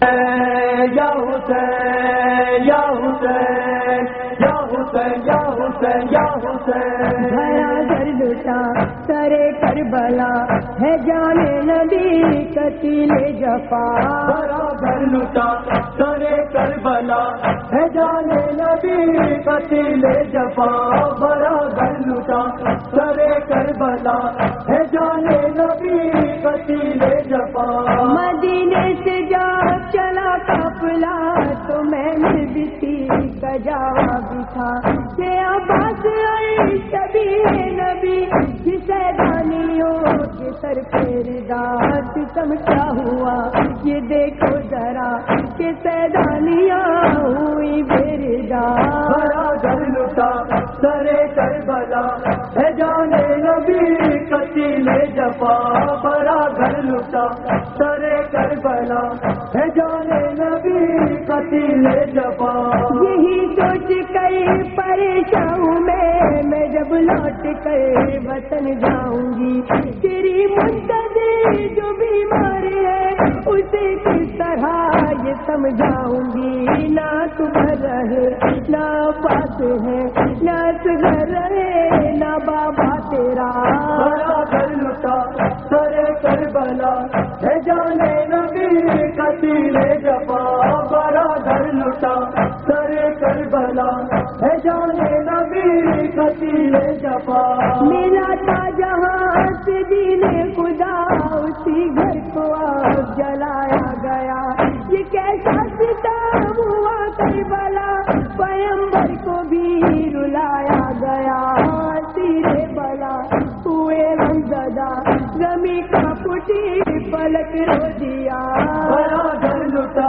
یا حسین یا حسین یا حسین یا حسین یا حسین بھرا گھر لٹا کرے کر بلا ہے جانے نبی قتیل جفا بڑا گھر لٹا کرے کر بلا ہے جانے نبی قتیل جفا بڑا گھر لٹا کرے کر بلا ہے جانے نبی قتیل جفا بلا تو میں نے بھی تھی کجاوا بھی تھا کہ عباس آئی سبھی نبی جسے دانیوں کے سر پھیر دات کیا ہوا، یہ دیکھو ذرا کہ سیدانیاں جفا بڑا گھر لٹا کرے کر بلا ہے جانے نبی قتیل جفا۔ یہی سوچ کر پریشان ہوں میں میں جب لوٹ کر وطن جاؤں گی۔ تیری منتظر جو بیمار ہے، اسے کس طرح یہ سمجھاؤں گی؟ نہ تمہیں رہے پاس ہے نہ رہے نہ بابا تیرا۔ بڑا گھر لٹا کرے کر بلا ہے جانے نبی قتیل جفا۔ بڑا گھر لٹا کرے کر بلا ہے جانے نبی قتیل جفا۔ میرا پلک دیا بڑا گھر لٹا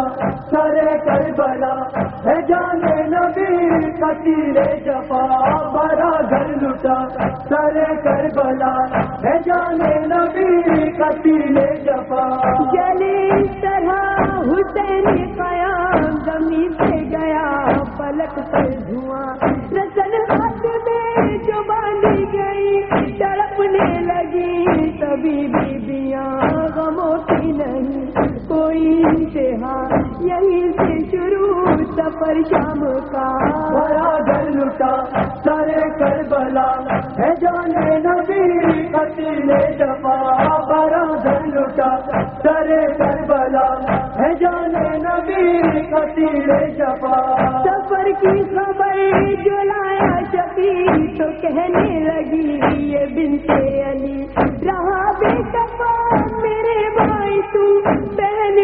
کرے کر بلا ہے جانے نبی قتیل جفا۔ بڑا گھر لٹا کرے کر بلا ہے جانے نبی قتیل جفا۔ جلے اس طرح حسین قیام زمین سے گیا، پلک پر دھواں۔ رسن ہاتھ میں جو باندھی گئی، تڑپنے لگی۔ سبھی بیبیاں غموں کی نہیں کوئی انتہا یہیں سے شروع سفر شام کا۔ بڑا گھر لٹا کرے کر بلا ہے جانے نبی قتیل جفا۔ بڑا گھر لٹا کرے کر بلا ہے جانے نبی قتیل جفا۔ سفر کی خبر جو لایا شبی تو کہنے لگی یہ بنتے علی۔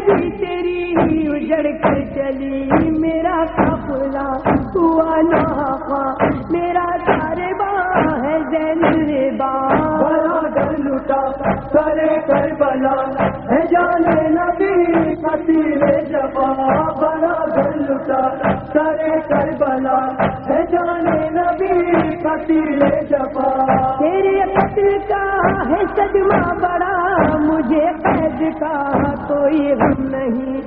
بہن بھی تیری اجڑ کر چلی۔ میرا قافلہ ہوا ناخا میرا سارے باں ہے زین باں بڑا گھر لٹا کرے کر بلا۔ ہے جانے نبی قتیل جفا بڑا گھر لٹا کرے کر بلا۔ قتل جفا تیرے قتل کا ہے صدمہ بڑا مجھے قید کا کوئی غم نہیں